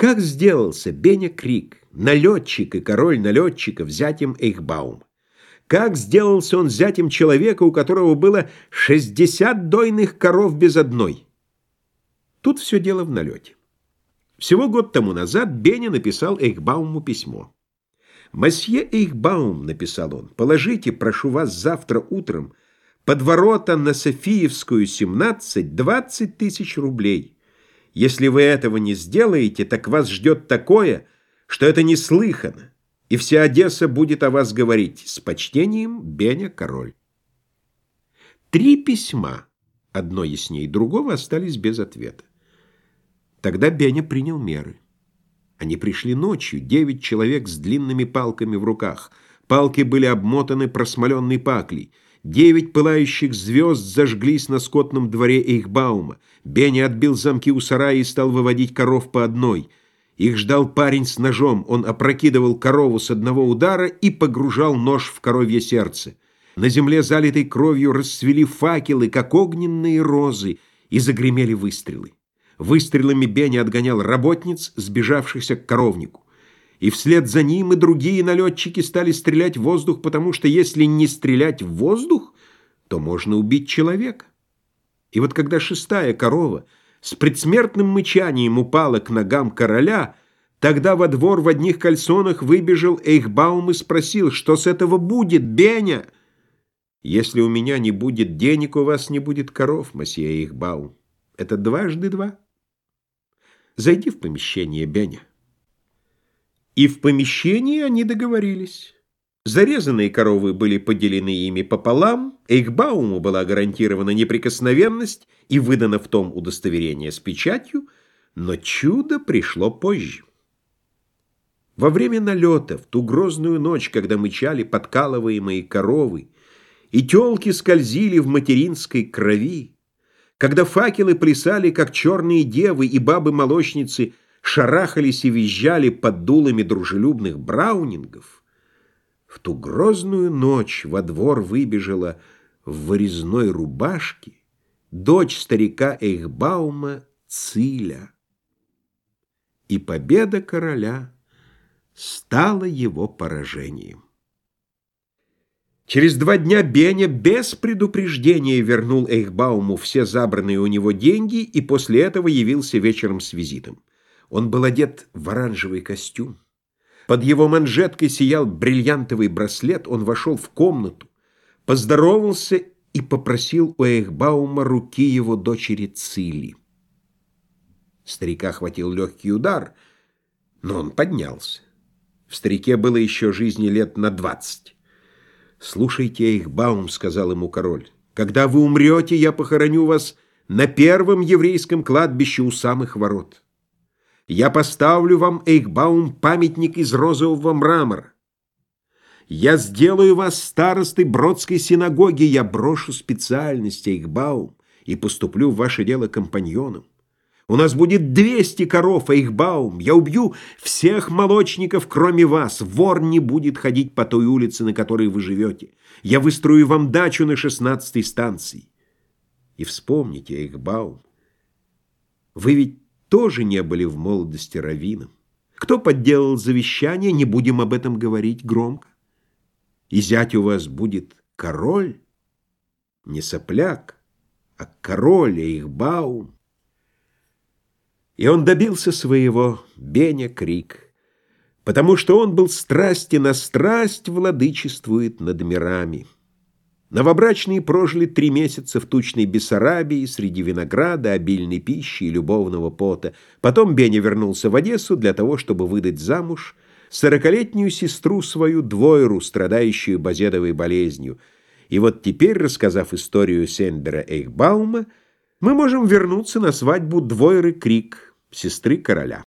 Как сделался Беня Крик, налетчик и король налетчика, взятием Эйхбаума? Как сделался он зятем человека, у которого было 60 дойных коров без одной? Тут все дело в налете. Всего год тому назад Беня написал Эйхбауму письмо. «Масье Эйхбаум», — написал он, — «положите, прошу вас, завтра утром под ворота на Софиевскую, 17, 20 тысяч рублей. Если вы этого не сделаете, так вас ждет такое, что это неслыханно, и вся Одесса будет о вас говорить. С почтением, Беня Король». Три письма, одно яснее другого, остались без ответа. Тогда Беня принял меры. Они пришли ночью, девять человек с длинными палками в руках. Палки были обмотаны просмоленной паклей. Девять пылающих звезд зажглись на скотном дворе Эйхбаума. Беня отбил замки у сарая и стал выводить коров по одной. Их ждал парень с ножом. Он опрокидывал корову с одного удара и погружал нож в коровье сердце. На земле, залитой кровью, расцвели факелы, как огненные розы, и загремели выстрелы. Выстрелами Бенни отгонял работниц, сбежавшихся к коровнику. И вслед за ним и другие налетчики стали стрелять в воздух, потому что если не стрелять в воздух, то можно убить человека. И вот когда шестая корова с предсмертным мычанием упала к ногам короля, тогда во двор в одних кальсонах выбежал Эйхбаум и спросил, что с этого будет, Беня? Если у меня не будет денег, у вас не будет коров, месье Эйхбаум. Это дважды два. Зайди в помещение, Беня. И в помещении они договорились. Зарезанные коровы были поделены ими пополам, Эйхбауму была гарантирована неприкосновенность и выдано в том удостоверение с печатью, но чудо пришло позже. Во время налета, в ту грозную ночь, когда мычали подкалываемые коровы, и телки скользили в материнской крови, когда факелы плясали, как черные девы, и бабы-молочницы шарахались и визжали под дулами дружелюбных браунингов, в ту грозную ночь во двор выбежала в вырезной рубашке дочь старика Эйхбаума Циля. И победа короля стала его поражением. Через два дня Беня без предупреждения вернул Эйхбауму все забранные у него деньги и после этого явился вечером с визитом. Он был одет в оранжевый костюм. Под его манжеткой сиял бриллиантовый браслет, он вошел в комнату, поздоровался и попросил у Эйхбаума руки его дочери Цили. Старика хватил легкий удар, но он поднялся. В старике было еще жизни лет на двадцать. «Слушайте их, Баум», — сказал ему король. «Когда вы умрете, я похороню вас на первом еврейском кладбище у самых ворот. Я поставлю вам, Эйхбаум, памятник из розового мрамора. Я сделаю вас старостой Бродской синагоги, я брошу специальность, Эйхбаум, и поступлю в ваше дело компаньоном. У нас будет 200 коров, а их баум. Я убью всех молочников, кроме вас. Вор не будет ходить по той улице, на которой вы живете. Я выстрою вам дачу на шестнадцатой станции. И вспомните, их баум. Вы ведь тоже не были в молодости раввином. Кто подделал завещание, не будем об этом говорить громко. И зять у вас будет король, не сопляк, а король, а их баум. И он добился своего, Беня Крик, потому что он был страсти на страсть владычествует над мирами. Новобрачные прожили три месяца в тучной Бессарабии среди винограда, обильной пищи и любовного пота. Потом Беня вернулся в Одессу для того, чтобы выдать замуж сорокалетнюю сестру свою Двойру, страдающую базедовой болезнью. И вот теперь, рассказав историю Сендера Эйхбаума, мы можем вернуться на свадьбу Двойры Крик – сестры короля.